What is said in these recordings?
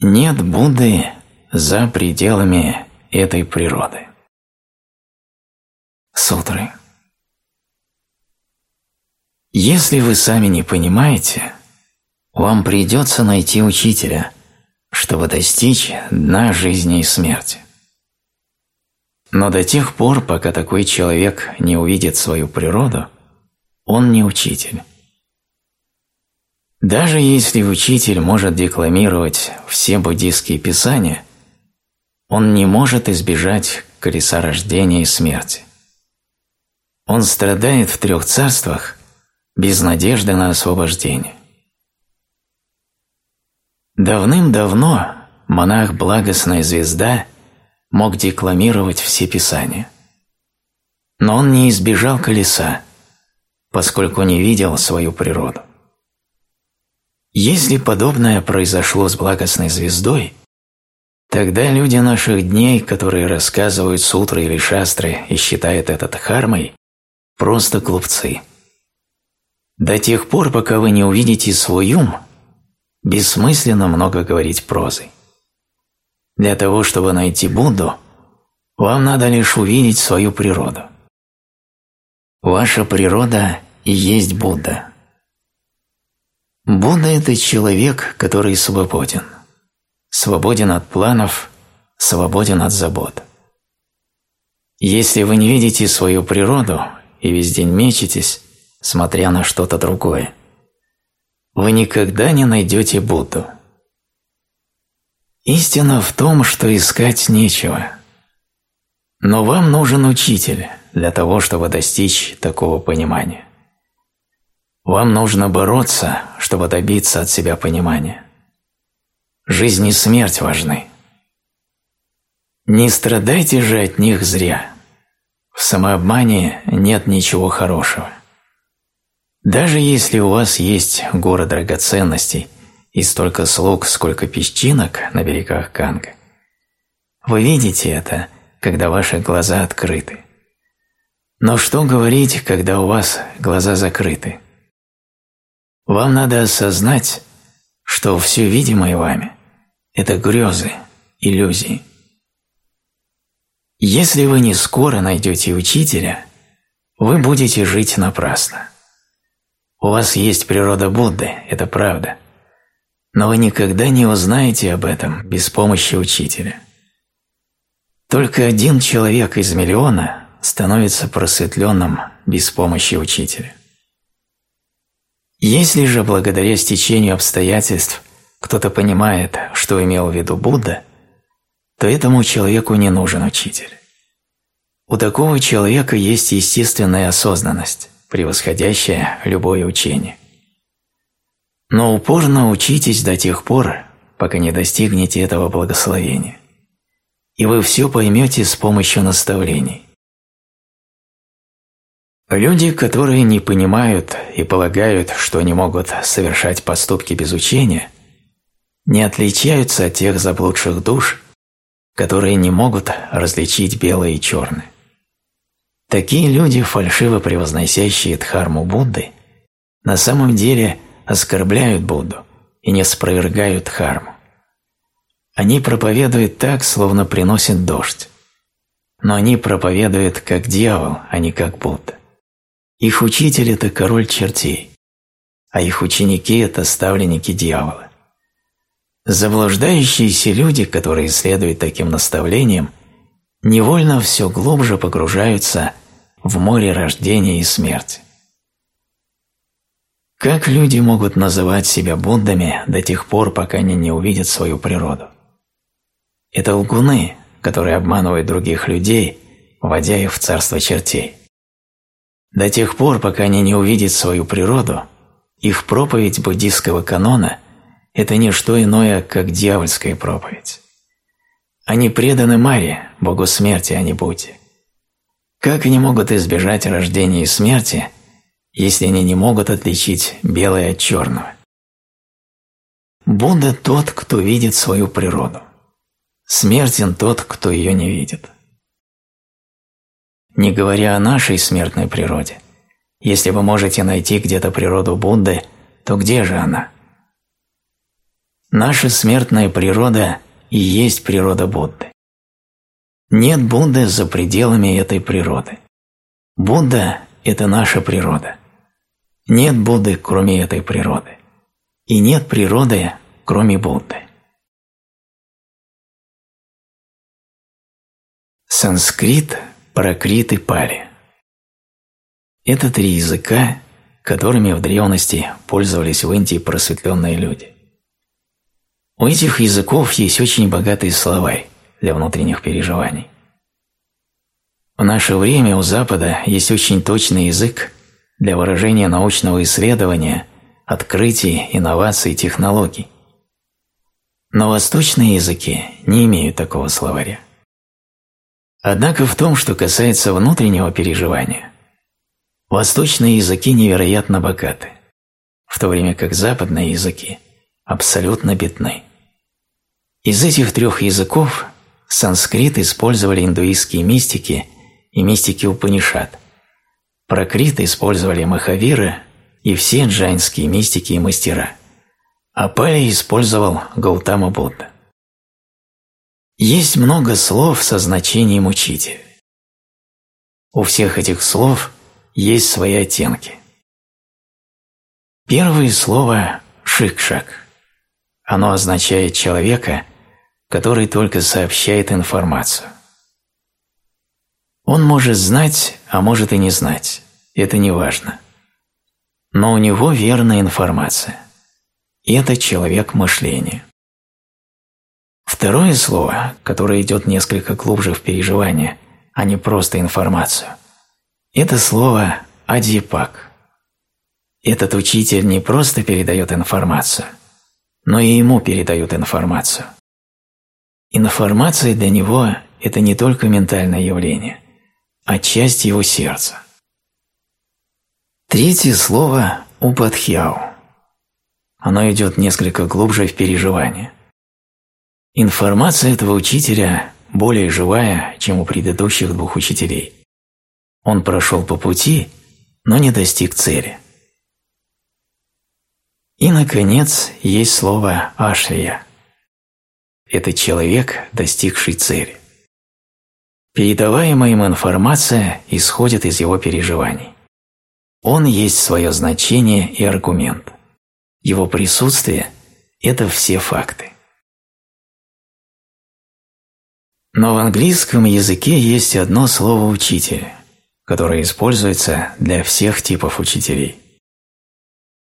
Нет Будды за пределами этой природы. Сутры. Если вы сами не понимаете, вам придется найти учителя, чтобы достичь дна жизни и смерти. Но до тех пор, пока такой человек не увидит свою природу, он не учитель. Даже если учитель может декламировать все буддийские писания, он не может избежать колеса рождения и смерти. Он страдает в трех царствах без надежды на освобождение. Давным-давно монах Благостная Звезда мог декламировать все писания. Но он не избежал колеса, поскольку не видел свою природу. Если подобное произошло с благостной звездой, тогда люди наших дней, которые рассказывают сутры или шастры и считают это дхармой, просто глупцы. До тех пор, пока вы не увидите свой ум, бессмысленно много говорить прозой. Для того, чтобы найти Будду, вам надо лишь увидеть свою природу. Ваша природа и есть Будда. Будда – это человек, который свободен. Свободен от планов, свободен от забот. Если вы не видите свою природу и весь день мечетесь, смотря на что-то другое, вы никогда не найдете Будду. Истина в том, что искать нечего. Но вам нужен учитель для того, чтобы достичь такого понимания. Вам нужно бороться, чтобы добиться от себя понимания. Жизнь и смерть важны. Не страдайте же от них зря. В самообмане нет ничего хорошего. Даже если у вас есть горы драгоценностей и столько слуг, сколько песчинок на берегах Канга, вы видите это, когда ваши глаза открыты. Но что говорить, когда у вас глаза закрыты? Вам надо осознать, что все видимое вами – это грезы, иллюзии. Если вы не скоро найдете учителя, вы будете жить напрасно. У вас есть природа Будды, это правда. Но вы никогда не узнаете об этом без помощи учителя. Только один человек из миллиона становится просветленным без помощи учителя. Если же благодаря стечению обстоятельств кто-то понимает, что имел в виду Будда, то этому человеку не нужен учитель. У такого человека есть естественная осознанность превосходящее любое учение. Но упорно учитесь до тех пор, пока не достигнете этого благословения, и вы все поймете с помощью наставлений. Люди, которые не понимают и полагают, что они могут совершать поступки без учения, не отличаются от тех заблудших душ, которые не могут различить белое и черное. Такие люди, фальшиво превозносящие Дхарму Будды, на самом деле оскорбляют Будду и не спровергают Дхарму. Они проповедуют так, словно приносят дождь. Но они проповедуют как дьявол, а не как Будда. Их учитель – это король чертей, а их ученики – это ставленники дьявола. Заблуждающиеся люди, которые следуют таким наставлениям, невольно все глубже погружаются в море рождения и смерти. Как люди могут называть себя Буддами до тех пор, пока они не увидят свою природу? Это лгуны, которые обманывают других людей, вводя их в царство чертей. До тех пор, пока они не увидят свою природу, их проповедь буддийского канона – это не что иное, как дьявольская проповедь. Они преданы Маре, богу смерти, а не Будде. Как они могут избежать рождения и смерти, если они не могут отличить белое от черного? Будда тот, кто видит свою природу. Смертен тот, кто ее не видит. Не говоря о нашей смертной природе, если вы можете найти где-то природу Будды, то где же она? Наша смертная природа и есть природа Будды. Нет Будды за пределами этой природы. Будда – это наша природа. Нет Будды, кроме этой природы. И нет природы, кроме Будды. Санскрит, Пракрит и Пали. Это три языка, которыми в древности пользовались в Индии просветленные люди. У этих языков есть очень богатый словарь для внутренних переживаний. В наше время у Запада есть очень точный язык для выражения научного исследования, открытий, инноваций технологий. Но восточные языки не имеют такого словаря. Однако в том, что касается внутреннего переживания, восточные языки невероятно богаты, в то время как западные языки абсолютно бедны. Из этих трех языков санскрит использовали индуистские мистики и мистики Упанишат. Пракрит использовали Махавиры и все джайнские мистики и мастера. А Пали использовал Гаутама Будда. Есть много слов со значением учителя. У всех этих слов есть свои оттенки. Первое слово «шикшак». Оно означает человека, который только сообщает информацию. Он может знать, а может и не знать. Это не важно. Но у него верная информация. Это человек мышления. Второе слово, которое идет несколько глубже в переживание, а не просто информацию, это слово «адипак». Этот учитель не просто передает информацию, но и ему передают информацию. Информация для него – это не только ментальное явление, а часть его сердца. Третье слово – упадхьяу. Оно идет несколько глубже в переживание. Информация этого учителя более живая, чем у предыдущих двух учителей. Он прошел по пути, но не достиг цели. И, наконец, есть слово «ашрия». Это человек, достигший цели. Передаваемая им информация исходит из его переживаний. Он есть свое значение и аргумент. Его присутствие – это все факты. Но в английском языке есть одно слово «учитель», которое используется для всех типов учителей.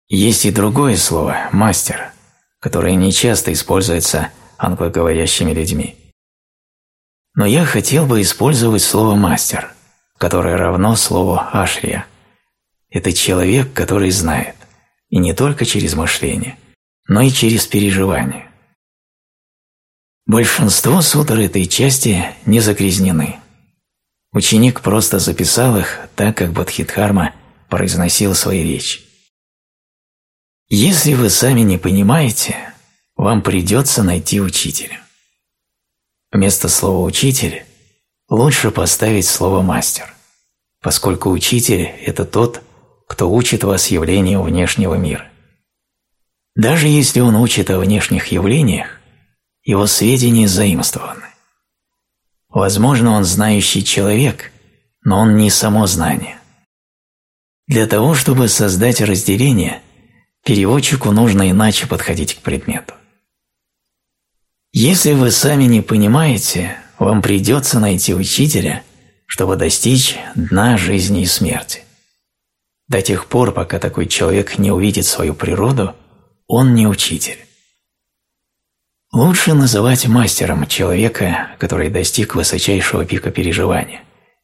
Есть и другое слово «мастер», которое нечасто используется англоговорящими людьми. Но я хотел бы использовать слово «мастер», которое равно слову «ашрия». Это человек, который знает, и не только через мышление, но и через переживание. Большинство сутр этой части не загрязнены. Ученик просто записал их так, как Бодхидхарма произносил свои речи. Если вы сами не понимаете, вам придется найти учителя. Вместо слова «учитель» лучше поставить слово «мастер», поскольку учитель – это тот, кто учит вас явлению внешнего мира. Даже если он учит о внешних явлениях, его сведения заимствованы. Возможно, он знающий человек, но он не само знание. Для того, чтобы создать разделение – переводчику нужно иначе подходить к предмету. Если вы сами не понимаете, вам придется найти учителя, чтобы достичь дна жизни и смерти. До тех пор, пока такой человек не увидит свою природу, он не учитель. Лучше называть мастером человека, который достиг высочайшего пика переживания,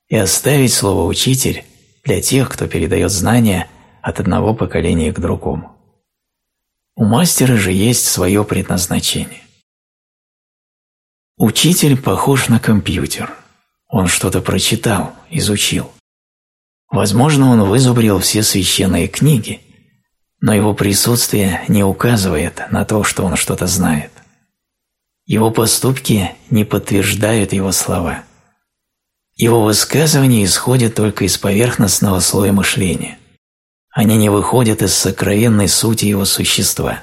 и оставить слово «учитель» для тех, кто передает знания от одного поколения к другому. У мастера же есть свое предназначение. Учитель похож на компьютер. Он что-то прочитал, изучил. Возможно, он вызубрил все священные книги, но его присутствие не указывает на то, что он что-то знает. Его поступки не подтверждают его слова. Его высказывания исходят только из поверхностного слоя мышления – они не выходят из сокровенной сути его существа.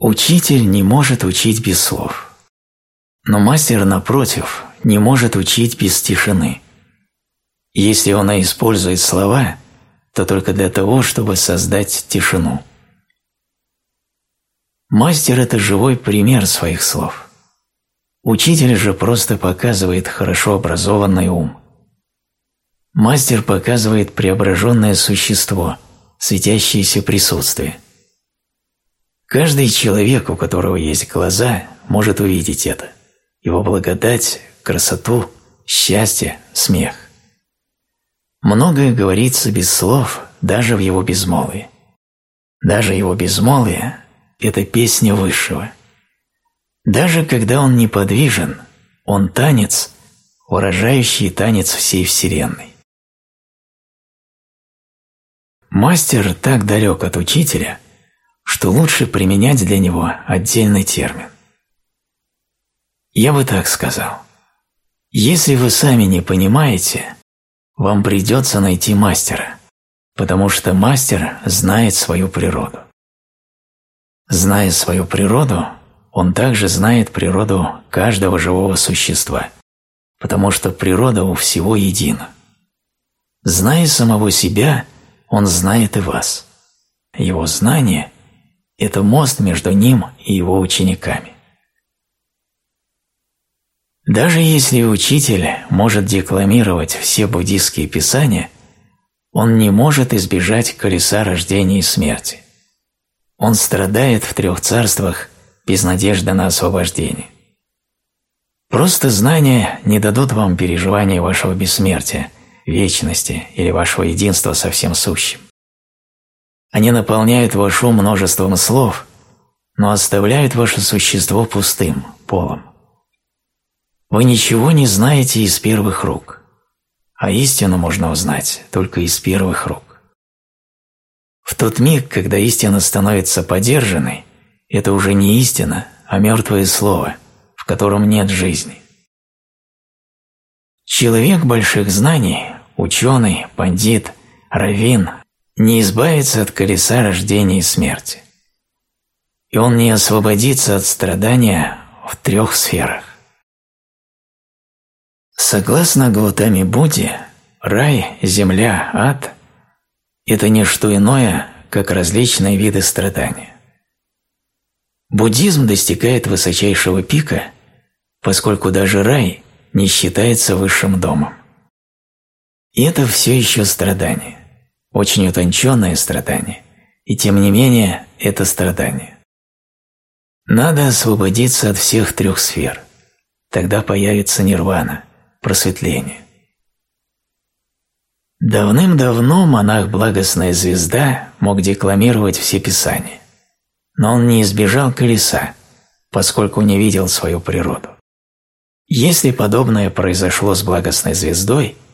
Учитель не может учить без слов. Но мастер, напротив, не может учить без тишины. Если он использует слова, то только для того, чтобы создать тишину. Мастер – это живой пример своих слов. Учитель же просто показывает хорошо образованный ум. Мастер показывает преображенное существо, светящееся присутствие. Каждый человек, у которого есть глаза, может увидеть это. Его благодать, красоту, счастье, смех. Многое говорится без слов, даже в его безмолвии. Даже его безмолвие – это песня Высшего. Даже когда он неподвижен, он танец, выражающий танец всей Вселенной. Мастер так далек от учителя, что лучше применять для него отдельный термин. Я бы так сказал. Если вы сами не понимаете, вам придется найти мастера, потому что мастер знает свою природу. Зная свою природу, он также знает природу каждого живого существа, потому что природа у всего едина. Зная самого себя – он знает и вас. Его знание – это мост между ним и его учениками. Даже если учитель может декламировать все буддийские писания, он не может избежать колеса рождения и смерти. Он страдает в трех царствах без надежды на освобождение. Просто знания не дадут вам переживания вашего бессмертия – вечности или вашего единства со всем сущим. Они наполняют ваш ум множеством слов, но оставляют ваше существо пустым, полом. Вы ничего не знаете из первых рук, а истину можно узнать только из первых рук. В тот миг, когда истина становится подержанной, это уже не истина, а мертвое слово, в котором нет жизни. Человек больших знаний ученый, пандит, раввин не избавится от колеса рождения и смерти. И он не освободится от страдания в трех сферах. Согласно Гаутами Будде, рай, земля, ад – это не что иное, как различные виды страдания. Буддизм достигает высочайшего пика, поскольку даже рай не считается высшим домом. И это все еще страдание. Очень утонченное страдание. И тем не менее, это страдание. Надо освободиться от всех трех сфер. Тогда появится нирвана, просветление. Давным-давно монах Благостная Звезда мог декламировать все писания. Но он не избежал колеса, поскольку не видел свою природу. Если подобное произошло с Благостной Звездой –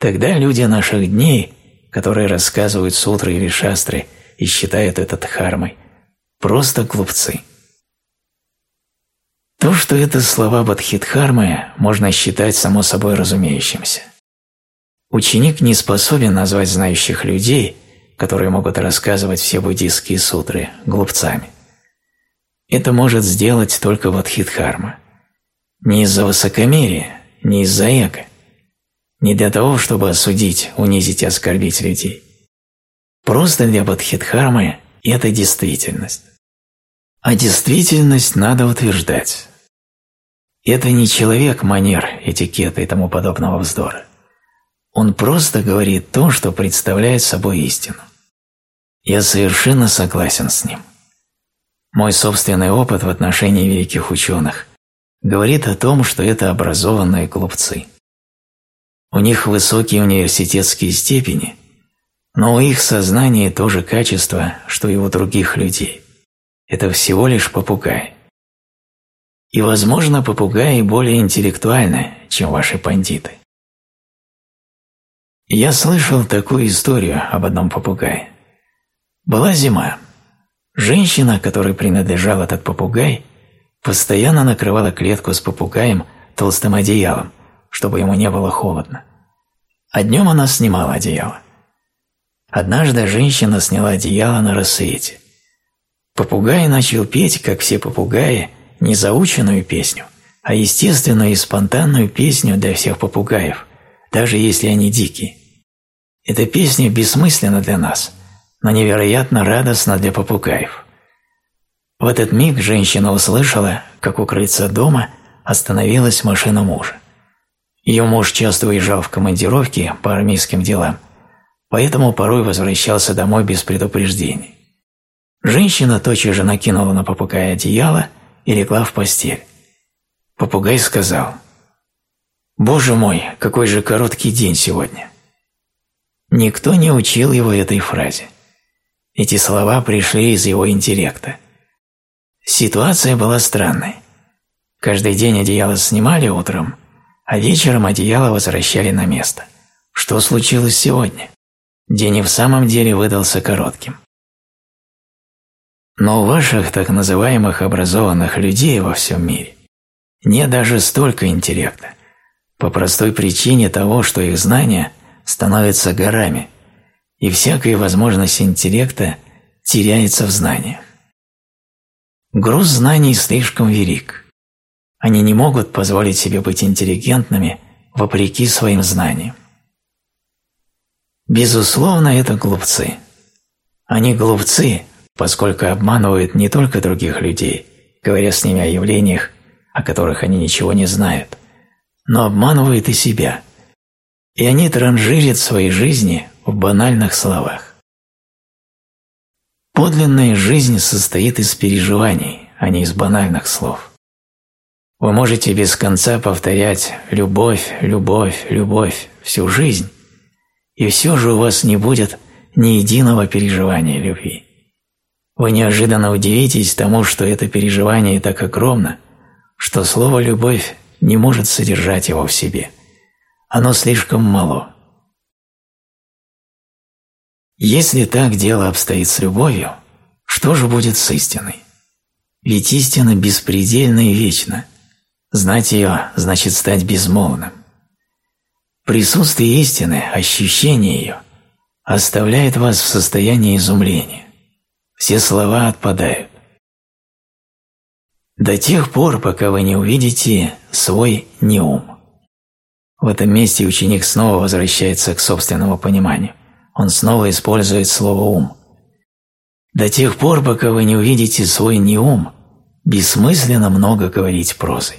Тогда люди наших дней, которые рассказывают сутры или шастры и считают это дхармой, просто глупцы. То, что это слова Бадхидхармы, можно считать само собой разумеющимся. Ученик не способен назвать знающих людей, которые могут рассказывать все буддийские сутры, глупцами. Это может сделать только Бадхидхарма. Не из-за высокомерия, не из-за эго, не для того, чтобы осудить, унизить и оскорбить людей. Просто для Бадхидхармы это действительность. А действительность надо утверждать. Это не человек манер, этикета и тому подобного вздора. Он просто говорит то, что представляет собой истину. Я совершенно согласен с ним. Мой собственный опыт в отношении великих ученых говорит о том, что это образованные глупцы. У них высокие университетские степени, но у их сознания то же качество, что и у других людей. Это всего лишь попугай. И, возможно, попугаи более интеллектуальны, чем ваши пандиты. Я слышал такую историю об одном попугае. Была зима. Женщина, которой принадлежал этот попугай, постоянно накрывала клетку с попугаем толстым одеялом, чтобы ему не было холодно. А днем она снимала одеяло. Однажды женщина сняла одеяло на рассвете. Попугай начал петь, как все попугаи, не заученную песню, а естественную и спонтанную песню для всех попугаев, даже если они дикие. Эта песня бессмысленна для нас, но невероятно радостна для попугаев. В этот миг женщина услышала, как у крыльца дома остановилась машина мужа. Ее муж часто уезжал в командировки по армейским делам, поэтому порой возвращался домой без предупреждений. Женщина тотчас же накинула на попугая одеяло и легла в постель. Попугай сказал, «Боже мой, какой же короткий день сегодня!» Никто не учил его этой фразе. Эти слова пришли из его интеллекта. Ситуация была странной. Каждый день одеяло снимали утром, а вечером одеяло возвращали на место. Что случилось сегодня? День и в самом деле выдался коротким. Но у ваших так называемых образованных людей во всем мире нет даже столько интеллекта, по простой причине того, что их знания становятся горами, и всякая возможность интеллекта теряется в знаниях. Груз знаний слишком велик. Они не могут позволить себе быть интеллигентными вопреки своим знаниям. Безусловно, это глупцы. Они глупцы, поскольку обманывают не только других людей, говоря с ними о явлениях, о которых они ничего не знают, но обманывают и себя. И они транжирят свои жизни в банальных словах. Подлинная жизнь состоит из переживаний, а не из банальных слов. Вы можете без конца повторять «любовь, любовь, любовь» всю жизнь, и все же у вас не будет ни единого переживания любви. Вы неожиданно удивитесь тому, что это переживание так огромно, что слово «любовь» не может содержать его в себе. Оно слишком мало. Если так дело обстоит с любовью, что же будет с истиной? Ведь истина беспредельна и вечна. Знать ее значит стать безмолвным. Присутствие истины, ощущение ее, оставляет вас в состоянии изумления все слова отпадают. До тех пор, пока вы не увидите свой неум. В этом месте ученик снова возвращается к собственному пониманию. Он снова использует слово «ум». До тех пор, пока вы не увидите свой неум, бессмысленно много говорить прозой.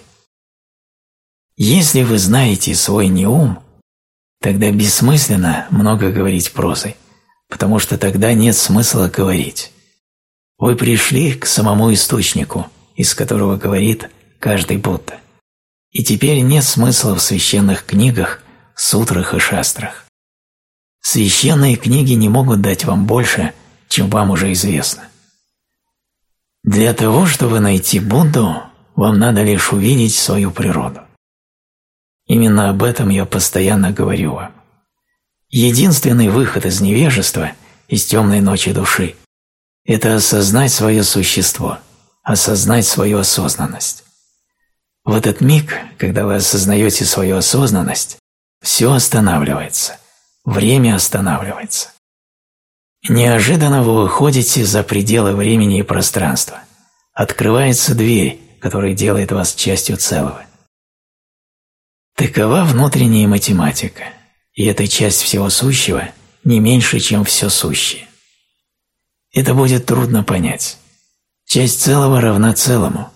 Если вы знаете свой неум, тогда бессмысленно много говорить прозой, потому что тогда нет смысла говорить. Вы пришли к самому источнику, из которого говорит каждый Будда. И теперь нет смысла в священных книгах, сутрах и шастрах. Священные книги не могут дать вам больше, чем вам уже известно. Для того, чтобы найти Будду, вам надо лишь увидеть свою природу. Именно об этом я постоянно говорю вам. Единственный выход из невежества, из темной ночи души, это осознать свое существо, осознать свою осознанность. В этот миг, когда вы осознаете свою осознанность, все останавливается, время останавливается. Неожиданно вы выходите за пределы времени и пространства. Открывается дверь, которая делает вас частью целого. Такова внутренняя математика, и эта часть всего сущего не меньше, чем все сущее. Это будет трудно понять. Часть целого равна целому,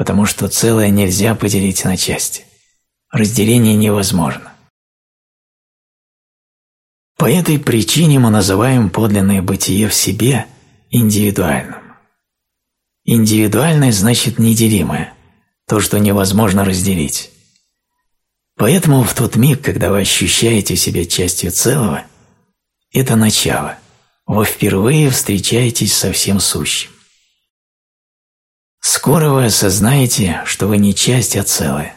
потому что целое нельзя поделить на части. Разделение невозможно. По этой причине мы называем подлинное бытие в себе индивидуальным. Индивидуальное значит неделимое, то, что невозможно разделить. Поэтому в тот миг, когда вы ощущаете себя частью целого, это начало – вы впервые встречаетесь со всем сущим. Скоро вы осознаете, что вы не часть, а целое,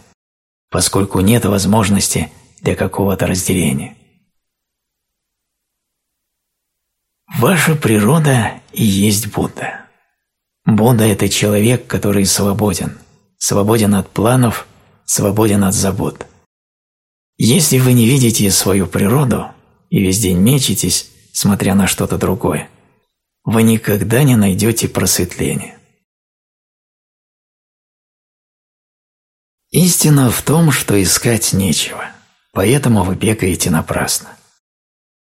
поскольку нет возможности для какого-то разделения. Ваша природа и есть Будда. Будда – это человек, который свободен, свободен от планов, свободен от забот. Если вы не видите свою природу и весь день мечетесь, смотря на что-то другое, вы никогда не найдете просветления. Истина в том, что искать нечего, поэтому вы бегаете напрасно.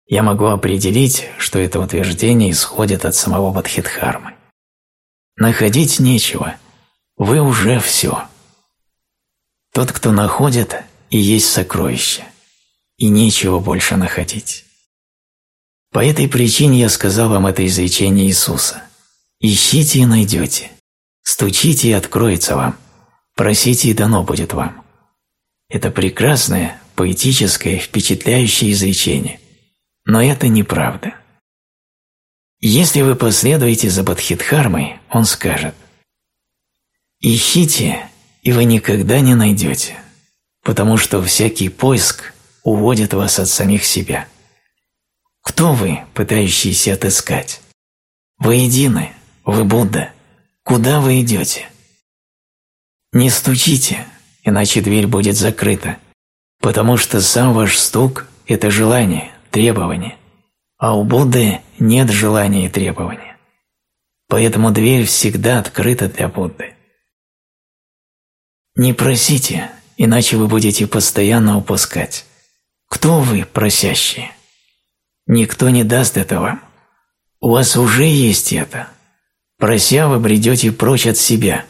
Я могу определить, что это утверждение исходит от самого Бадхидхармы. Находить нечего, вы уже все. Тот, кто находит, и есть сокровище, и нечего больше находить. По этой причине я сказал вам это изречение Иисуса. «Ищите и найдете, стучите и откроется вам, Просите, и дано будет вам. Это прекрасное, поэтическое, впечатляющее изречение. Но это неправда. Если вы последуете за Бадхидхармой, он скажет «Ищите, и вы никогда не найдете, потому что всякий поиск уводит вас от самих себя. Кто вы, пытающиеся отыскать? Вы едины, вы Будда. Куда вы идете?» Не стучите, иначе дверь будет закрыта, потому что сам ваш стук – это желание, требование, а у Будды нет желания и требования. Поэтому дверь всегда открыта для Будды. Не просите, иначе вы будете постоянно упускать. Кто вы, просящие? Никто не даст это вам. У вас уже есть это. Прося, вы бредете прочь от себя –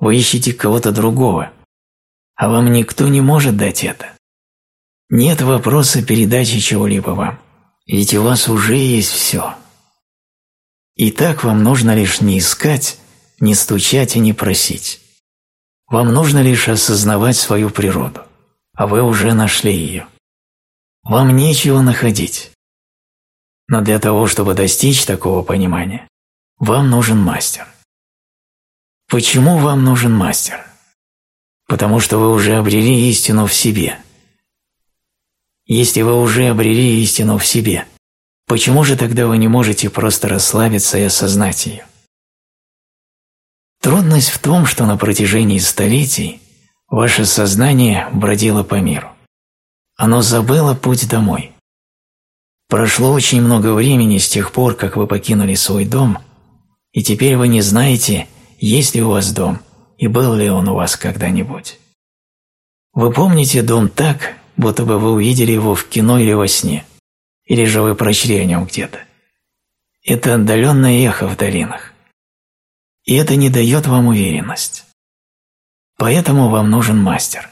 вы ищете кого-то другого, а вам никто не может дать это. Нет вопроса передачи чего-либо вам, ведь у вас уже есть все. И так вам нужно лишь не искать, не стучать и не просить. Вам нужно лишь осознавать свою природу, а вы уже нашли ее. Вам нечего находить. Но для того, чтобы достичь такого понимания, вам нужен мастер – Почему вам нужен мастер? Потому что вы уже обрели истину в себе. Если вы уже обрели истину в себе, почему же тогда вы не можете просто расслабиться и осознать ее? Трудность в том, что на протяжении столетий ваше сознание бродило по миру. Оно забыло путь домой. Прошло очень много времени с тех пор, как вы покинули свой дом, и теперь вы не знаете, есть ли у вас дом и был ли он у вас когда-нибудь. Вы помните дом так, будто бы вы увидели его в кино или во сне, или же вы прочли о нем где-то. Это отдаленное эхо в долинах. И это не дает вам уверенность. Поэтому вам нужен мастер.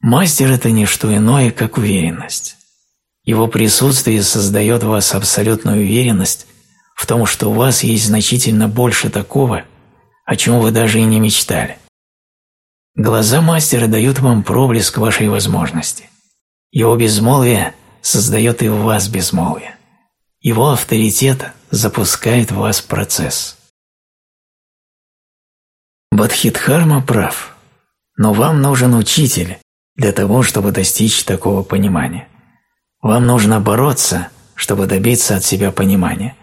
Мастер – это не что иное, как уверенность. Его присутствие создает в вас абсолютную уверенность в том, что у вас есть значительно больше такого – о чем вы даже и не мечтали. Глаза мастера дают вам проблеск вашей возможности. Его безмолвие создает и в вас безмолвие. Его авторитет запускает в вас процесс. Бадхидхарма прав, но вам нужен учитель для того, чтобы достичь такого понимания. Вам нужно бороться, чтобы добиться от себя понимания.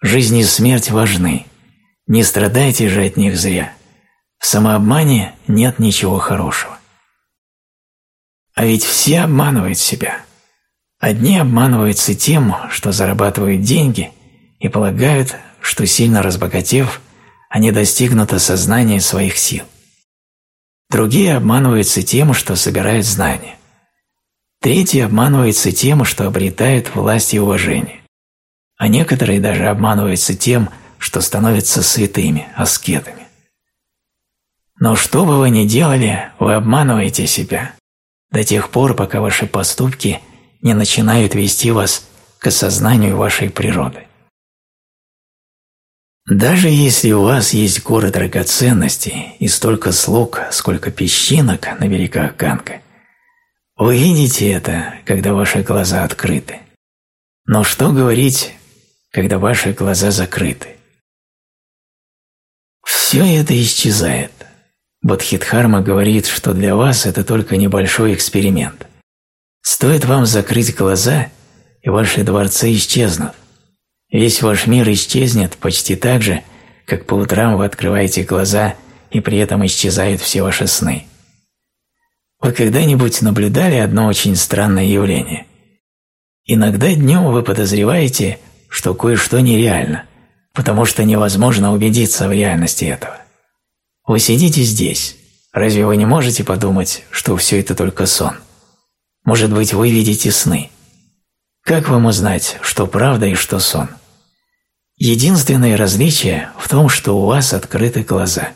Жизнь и смерть важны, не страдайте же от них зря. В самообмане нет ничего хорошего. А ведь все обманывают себя. Одни обманываются тем, что зарабатывают деньги и полагают, что сильно разбогатев, они достигнут осознания своих сил. Другие обманываются тем, что собирают знания. Третьи обманываются тем, что обретают власть и уважение. А некоторые даже обманываются тем, что становятся святыми, аскетами. Но что бы вы ни делали, вы обманываете себя до тех пор, пока ваши поступки не начинают вести вас к осознанию вашей природы. Даже если у вас есть горы драгоценностей и столько слуг, сколько песчинок на берегах Ганга, вы видите это, когда ваши глаза открыты. Но что говорить, когда ваши глаза закрыты? Все это исчезает. Бодхидхарма говорит, что для вас это только небольшой эксперимент. Стоит вам закрыть глаза, и ваши дворцы исчезнут. Весь ваш мир исчезнет почти так же, как по утрам вы открываете глаза, и при этом исчезают все ваши сны. Вы когда-нибудь наблюдали одно очень странное явление? Иногда днем вы подозреваете, что кое-что нереально, потому что невозможно убедиться в реальности этого. Вы сидите здесь. Разве вы не можете подумать, что все это только сон? Может быть, вы видите сны. Как вам узнать, что правда и что сон? Единственное различие в том, что у вас открыты глаза.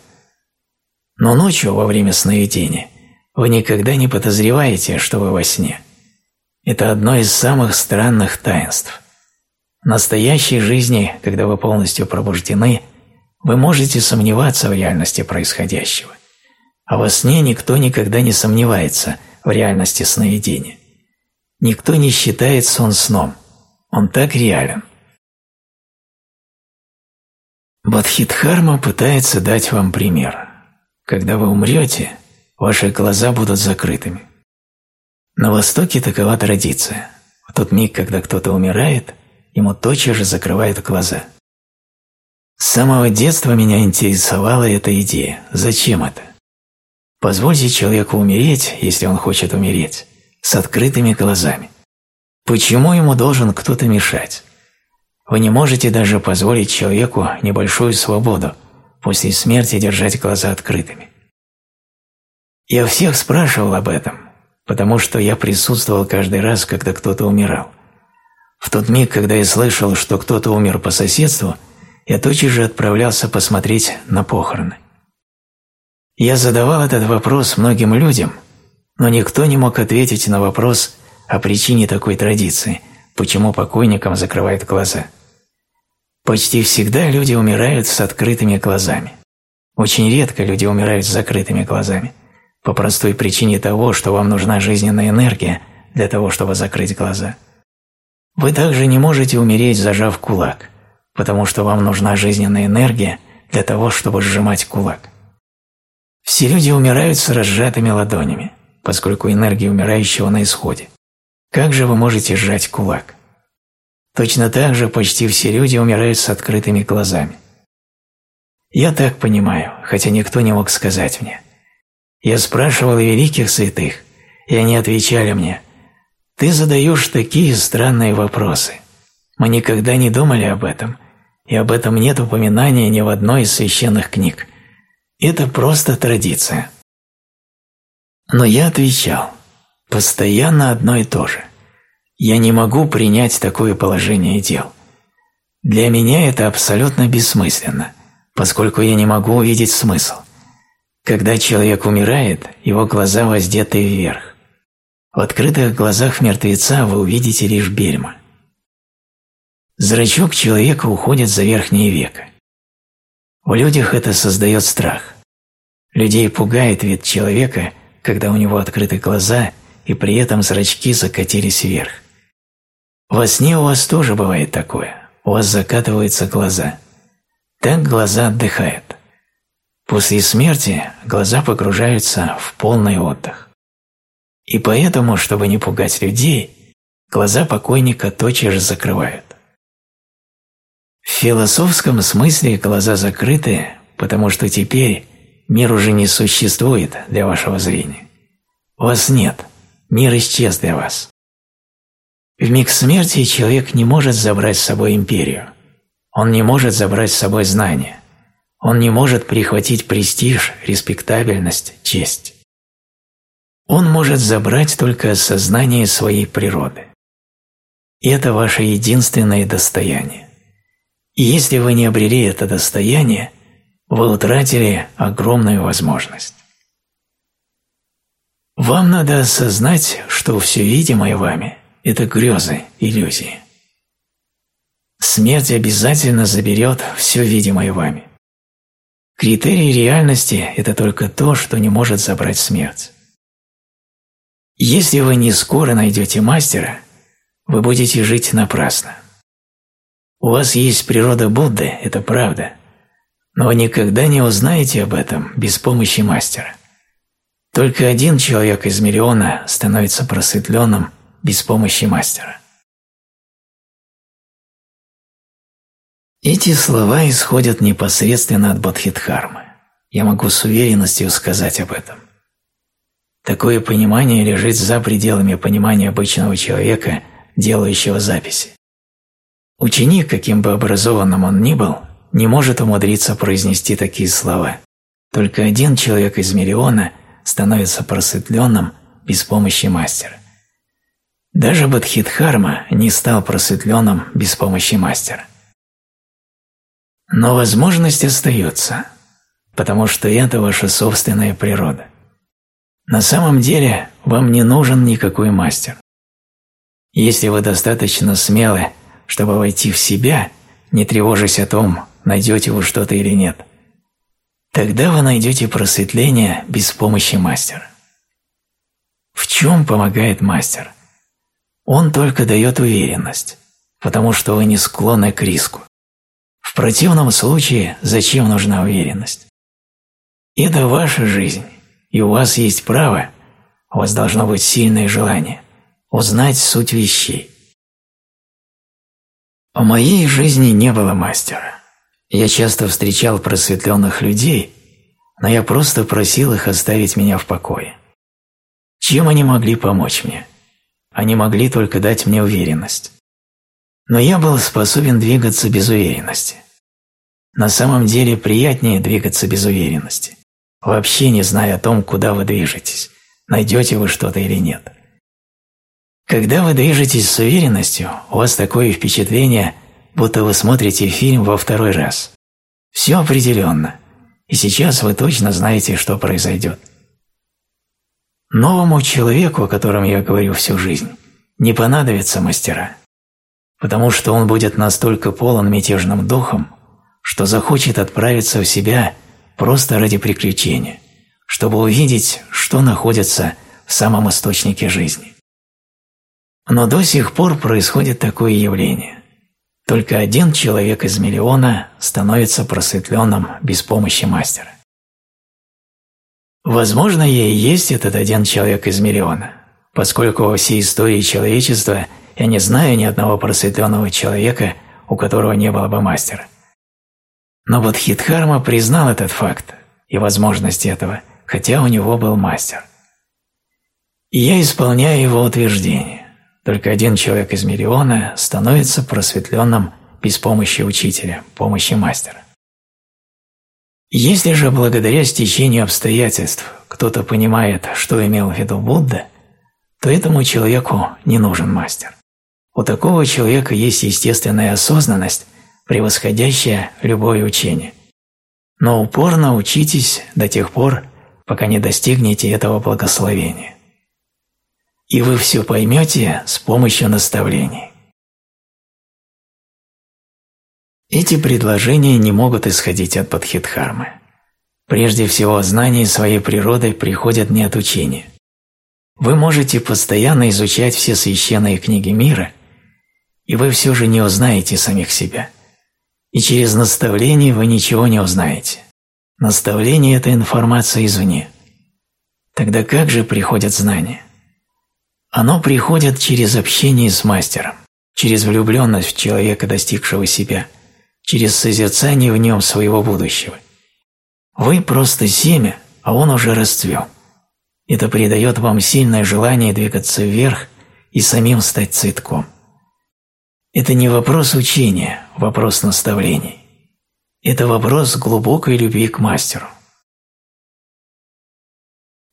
Но ночью во время сновидения вы никогда не подозреваете, что вы во сне. Это одно из самых странных таинств. Настоящей жизни, когда вы полностью пробуждены, вы можете сомневаться в реальности происходящего. А во сне никто никогда не сомневается в реальности сновидения. Никто не считает сон сном. Он так реален. Бадхидхарма пытается дать вам пример. Когда вы умрете, ваши глаза будут закрытыми. На Востоке такова традиция. В тот миг, когда кто-то умирает, ему тотчас же закрывают глаза. С самого детства меня интересовала эта идея. Зачем это? Позвольте человеку умереть, если он хочет умереть, с открытыми глазами. Почему ему должен кто-то мешать? Вы не можете даже позволить человеку небольшую свободу после смерти держать глаза открытыми. Я всех спрашивал об этом, потому что я присутствовал каждый раз, когда кто-то умирал. В тот миг, когда я слышал, что кто-то умер по соседству, я тотчас же отправлялся посмотреть на похороны. Я задавал этот вопрос многим людям, но никто не мог ответить на вопрос о причине такой традиции, почему покойникам закрывают глаза. Почти всегда люди умирают с открытыми глазами. Очень редко люди умирают с закрытыми глазами, по простой причине того, что вам нужна жизненная энергия для того, чтобы закрыть глаза. Вы также не можете умереть, зажав кулак, потому что вам нужна жизненная энергия для того, чтобы сжимать кулак. Все люди умирают с разжатыми ладонями, поскольку энергия умирающего на исходе. Как же вы можете сжать кулак? Точно так же почти все люди умирают с открытыми глазами. Я так понимаю, хотя никто не мог сказать мне. Я спрашивал великих святых, и они отвечали мне, «Ты задаешь такие странные вопросы. Мы никогда не думали об этом, и об этом нет упоминания ни в одной из священных книг. Это просто традиция». Но я отвечал, постоянно одно и то же. Я не могу принять такое положение дел. Для меня это абсолютно бессмысленно, поскольку я не могу увидеть смысл. Когда человек умирает, его глаза воздеты вверх. В открытых глазах мертвеца вы увидите лишь бельма. Зрачок человека уходит за верхнее веко. В людях это создает страх. Людей пугает вид человека, когда у него открыты глаза и при этом зрачки закатились вверх. Во сне у вас тоже бывает такое. У вас закатываются глаза. Так глаза отдыхают. После смерти глаза погружаются в полный отдых. И поэтому, чтобы не пугать людей, глаза покойника тотчас же закрывают. В философском смысле глаза закрыты, потому что теперь мир уже не существует для вашего зрения. Вас нет, мир исчез для вас. В миг смерти человек не может забрать с собой империю. Он не может забрать с собой знания. Он не может прихватить престиж, респектабельность, честь. Он может забрать только сознание своей природы. И это ваше единственное достояние. И если вы не обрели это достояние, вы утратили огромную возможность. Вам надо осознать, что все видимое вами – это грезы, иллюзии. Смерть обязательно заберет все видимое вами. Критерий реальности – это только то, что не может забрать смерть. Если вы не скоро найдете мастера, вы будете жить напрасно. У вас есть природа Будды, это правда, но вы никогда не узнаете об этом без помощи мастера. Только один человек из миллиона становится просветленным без помощи мастера. Эти слова исходят непосредственно от Бодхидхармы. Я могу с уверенностью сказать об этом. Такое понимание лежит за пределами понимания обычного человека, делающего записи. Ученик, каким бы образованным он ни был, не может умудриться произнести такие слова. Только один человек из миллиона становится просветленным без помощи мастера. Даже Бадхидхарма не стал просветленным без помощи мастера. Но возможность остается, потому что это ваша собственная природа. На самом деле вам не нужен никакой мастер. Если вы достаточно смелы, чтобы войти в себя, не тревожась о том, найдете вы что-то или нет, тогда вы найдете просветление без помощи мастера. В чем помогает мастер? Он только дает уверенность, потому что вы не склонны к риску. В противном случае зачем нужна уверенность? Это ваша жизнь, и у вас есть право, у вас должно быть сильное желание узнать суть вещей. В моей жизни не было мастера. Я часто встречал просветленных людей, но я просто просил их оставить меня в покое. Чем они могли помочь мне? Они могли только дать мне уверенность. Но я был способен двигаться без уверенности. На самом деле приятнее двигаться без уверенности, вообще не зная о том, куда вы движетесь, найдете вы что-то или нет. Когда вы движетесь с уверенностью, у вас такое впечатление, будто вы смотрите фильм во второй раз. Все определенно, и сейчас вы точно знаете, что произойдет. Новому человеку, о котором я говорю всю жизнь, не понадобятся мастера, потому что он будет настолько полон мятежным духом, что захочет отправиться в себя просто ради приключения, чтобы увидеть, что находится в самом источнике жизни. Но до сих пор происходит такое явление. Только один человек из миллиона становится просветленным без помощи мастера. Возможно, я и есть этот один человек из миллиона, поскольку во всей истории человечества я не знаю ни одного просветленного человека, у которого не было бы мастера. Но Бодхидхарма признал этот факт и возможность этого, хотя у него был мастер. И я исполняю его утверждение. Только один человек из миллиона становится просветленным без помощи учителя, помощи мастера. Если же благодаря стечению обстоятельств кто-то понимает, что имел в виду Будда, то этому человеку не нужен мастер. У такого человека есть естественная осознанность, превосходящая любое учение. Но упорно учитесь до тех пор, пока не достигнете этого благословения и вы все поймете с помощью наставлений. Эти предложения не могут исходить от Бодхидхармы. Прежде всего, знание своей природы приходит не от учения. Вы можете постоянно изучать все священные книги мира, и вы все же не узнаете самих себя. И через наставление вы ничего не узнаете. Наставление – это информация извне. Тогда как же приходят знания? Оно приходит через общение с мастером, через влюбленность в человека, достигшего себя, через созерцание в нем своего будущего. Вы просто семя, а он уже расцвел. Это придает вам сильное желание двигаться вверх и самим стать цветком. Это не вопрос учения, вопрос наставлений. Это вопрос глубокой любви к мастеру.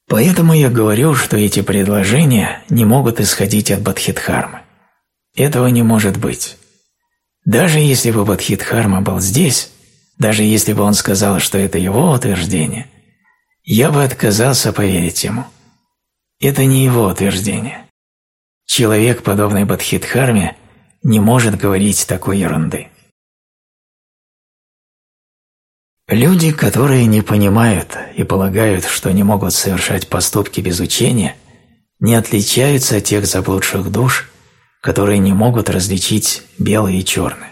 Поэтому я говорю, что эти предложения не могут исходить от Бадхидхармы. Этого не может быть. Даже если бы Бадхидхарма был здесь, даже если бы он сказал, что это его утверждение, я бы отказался поверить ему. Это не его утверждение. Человек, подобный Бадхидхарме, не может говорить такой ерунды. Люди, которые не понимают и полагают, что не могут совершать поступки без учения, не отличаются от тех заблудших душ, которые не могут различить белое и черное.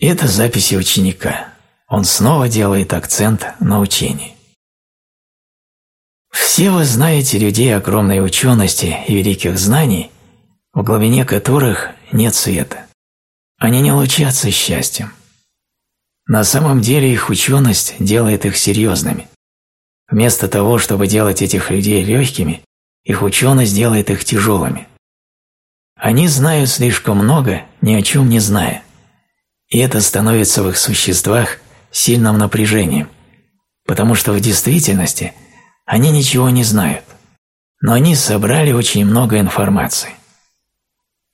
Это записи ученика. Он снова делает акцент на учении. Все вы знаете людей огромной учености и великих знаний, в глубине которых нет света. Они не лучатся счастьем. На самом деле их ученость делает их серьезными. Вместо того, чтобы делать этих людей легкими, их ученость делает их тяжелыми. Они знают слишком много, ни о чем не зная. И это становится в их существах сильным напряжением, потому что в действительности они ничего не знают, но они собрали очень много информации.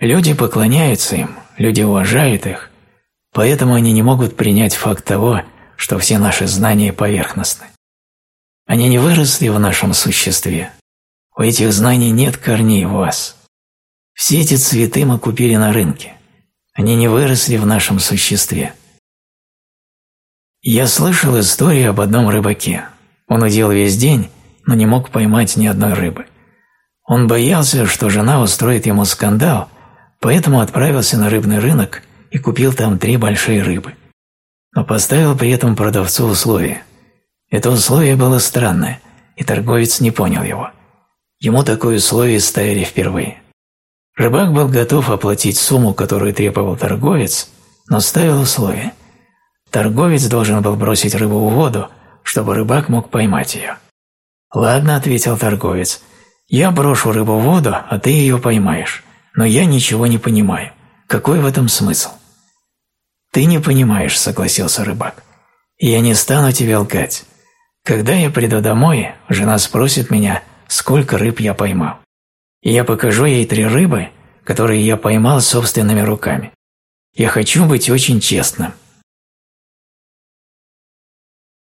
Люди поклоняются им, люди уважают их, поэтому они не могут принять факт того, что все наши знания поверхностны. Они не выросли в нашем существе. У этих знаний нет корней в вас. Все эти цветы мы купили на рынке. Они не выросли в нашем существе. Я слышал историю об одном рыбаке. Он удел весь день, но не мог поймать ни одной рыбы. Он боялся, что жена устроит ему скандал, поэтому отправился на рыбный рынок и купил там три большие рыбы. Но поставил при этом продавцу условие. Это условие было странное, и торговец не понял его. Ему такое условие ставили впервые. Рыбак был готов оплатить сумму, которую требовал торговец, но ставил условие. Торговец должен был бросить рыбу в воду, чтобы рыбак мог поймать ее. «Ладно», — ответил торговец, — «я брошу рыбу в воду, а ты ее поймаешь, но я ничего не понимаю. Какой в этом смысл?» «Ты не понимаешь», — согласился рыбак. «Я не стану тебе лгать. Когда я приду домой, жена спросит меня, сколько рыб я поймал и я покажу ей три рыбы, которые я поймал собственными руками. Я хочу быть очень честным.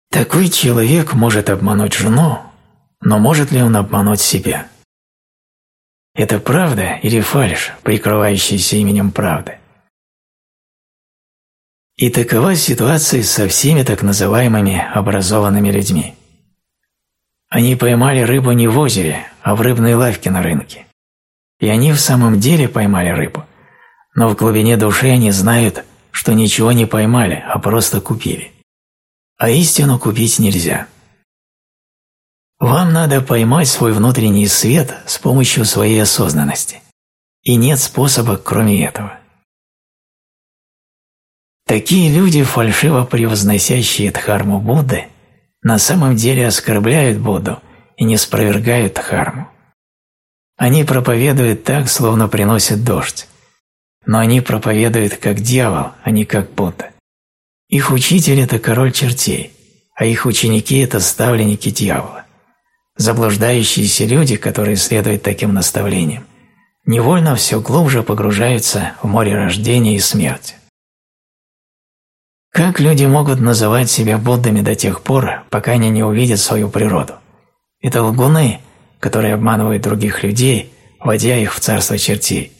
Такой человек может обмануть жену, но может ли он обмануть себя? Это правда или фальшь, прикрывающаяся именем правды? И такова ситуация со всеми так называемыми образованными людьми. Они поймали рыбу не в озере, а в рыбной лавке на рынке. И они в самом деле поймали рыбу, но в глубине души они знают, что ничего не поймали, а просто купили. А истину купить нельзя. Вам надо поймать свой внутренний свет с помощью своей осознанности. И нет способа, кроме этого. Такие люди, фальшиво превозносящие Дхарму Будды, на самом деле оскорбляют Будду и не спровергают Дхарму. Они проповедуют так, словно приносят дождь. Но они проповедуют как дьявол, а не как Будда. Их учитель – это король чертей, а их ученики – это ставленники дьявола. Заблуждающиеся люди, которые следуют таким наставлениям, невольно все глубже погружаются в море рождения и смерти. Как люди могут называть себя Буддами до тех пор, пока они не увидят свою природу? Это лгуны, которые обманывают других людей, вводя их в царство чертей.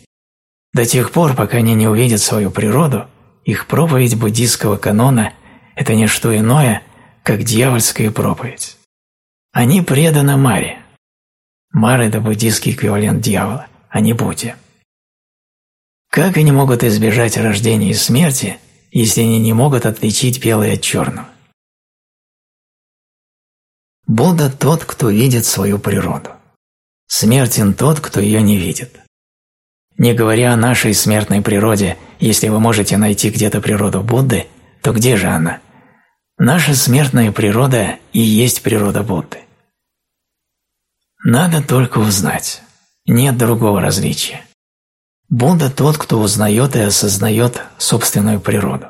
До тех пор, пока они не увидят свою природу, их проповедь буддийского канона – это не что иное, как дьявольская проповедь. Они преданы Маре. Мара – это буддийский эквивалент дьявола, а не Будде. Как они могут избежать рождения и смерти – если они не могут отличить белое от черного. Будда тот, кто видит свою природу. Смертен тот, кто ее не видит. Не говоря о нашей смертной природе, если вы можете найти где-то природу Будды, то где же она? Наша смертная природа и есть природа Будды. Надо только узнать. Нет другого различия. Будда тот, кто узнает и осознает собственную природу.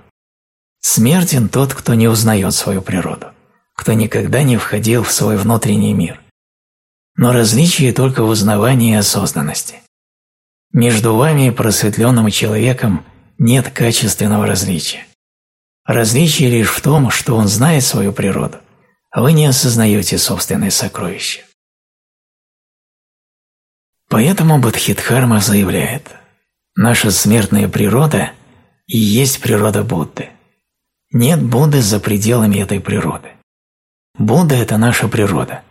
Смертен тот, кто не узнает свою природу, кто никогда не входил в свой внутренний мир. Но различие только в узнавании и осознанности. Между вами и просветленным человеком нет качественного различия. Различие лишь в том, что он знает свою природу, а вы не осознаете собственное сокровище. Поэтому Бодхидхарма заявляет – Наша смертная природа и есть природа Будды. Нет Будды за пределами этой природы. Будда – это наша природа,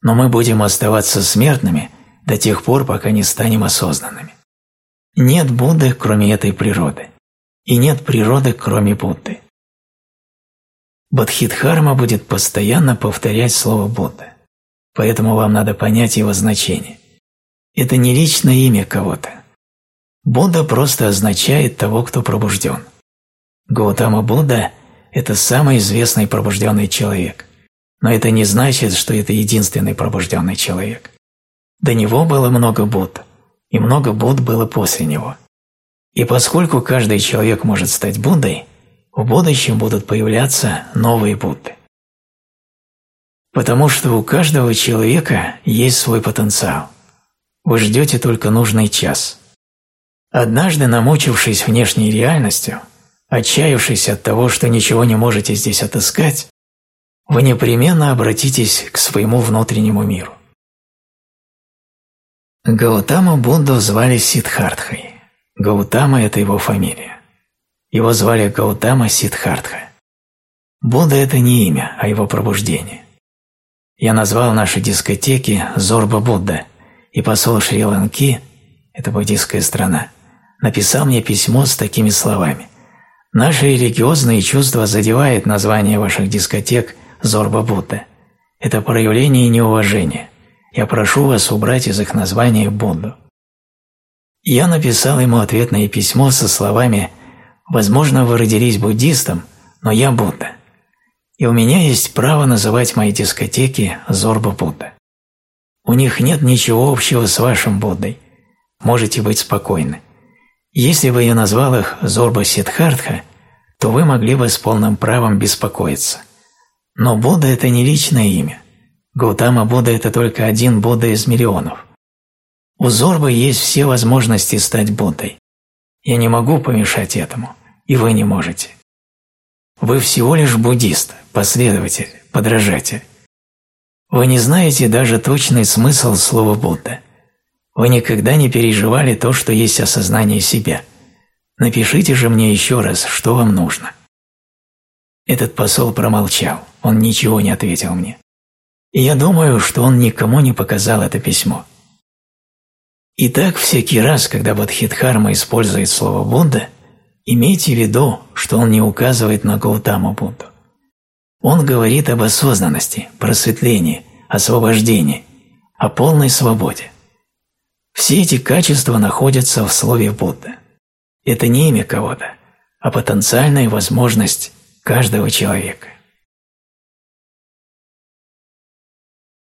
но мы будем оставаться смертными до тех пор, пока не станем осознанными. Нет Будды, кроме этой природы, и нет природы, кроме Будды. Бодхидхарма будет постоянно повторять слово Будда, поэтому вам надо понять его значение. Это не личное имя кого-то, Будда просто означает того, кто пробужден. Гаутама Будда – это самый известный пробужденный человек. Но это не значит, что это единственный пробужденный человек. До него было много Будд, и много Будд было после него. И поскольку каждый человек может стать Буддой, в будущем будут появляться новые Будды. Потому что у каждого человека есть свой потенциал. Вы ждете только нужный час. Однажды, намучившись внешней реальностью, отчаявшись от того, что ничего не можете здесь отыскать, вы непременно обратитесь к своему внутреннему миру. Гаутама Будду звали Сиддхартхой. Гаутама – это его фамилия. Его звали Гаутама Сиддхартха. Будда – это не имя, а его пробуждение. Я назвал наши дискотеки Зорба Будда, и посол Шри-Ланки, это буддийская страна, написал мне письмо с такими словами. Наши религиозные чувства задевают название ваших дискотек Зорба Будда. Это проявление неуважения. Я прошу вас убрать из их названия Будду. Я написал ему ответное письмо со словами «Возможно, вы родились буддистом, но я Будда. И у меня есть право называть мои дискотеки Зорба Будда. У них нет ничего общего с вашим Буддой. Можете быть спокойны. Если бы я назвал их Зорба Сиддхартха, то вы могли бы с полным правом беспокоиться. Но Будда – это не личное имя. Гаутама Будда – это только один Будда из миллионов. У Зорба есть все возможности стать Буддой. Я не могу помешать этому, и вы не можете. Вы всего лишь буддист, последователь, подражатель. Вы не знаете даже точный смысл слова «Будда». Вы никогда не переживали то, что есть осознание себя. Напишите же мне еще раз, что вам нужно. Этот посол промолчал, он ничего не ответил мне. И я думаю, что он никому не показал это письмо. И так всякий раз, когда Бодхидхарма использует слово «Будда», имейте в виду, что он не указывает на Гаутаму Будду. Он говорит об осознанности, просветлении, освобождении, о полной свободе. Все эти качества находятся в слове Будда. Это не имя кого-то, а потенциальная возможность каждого человека.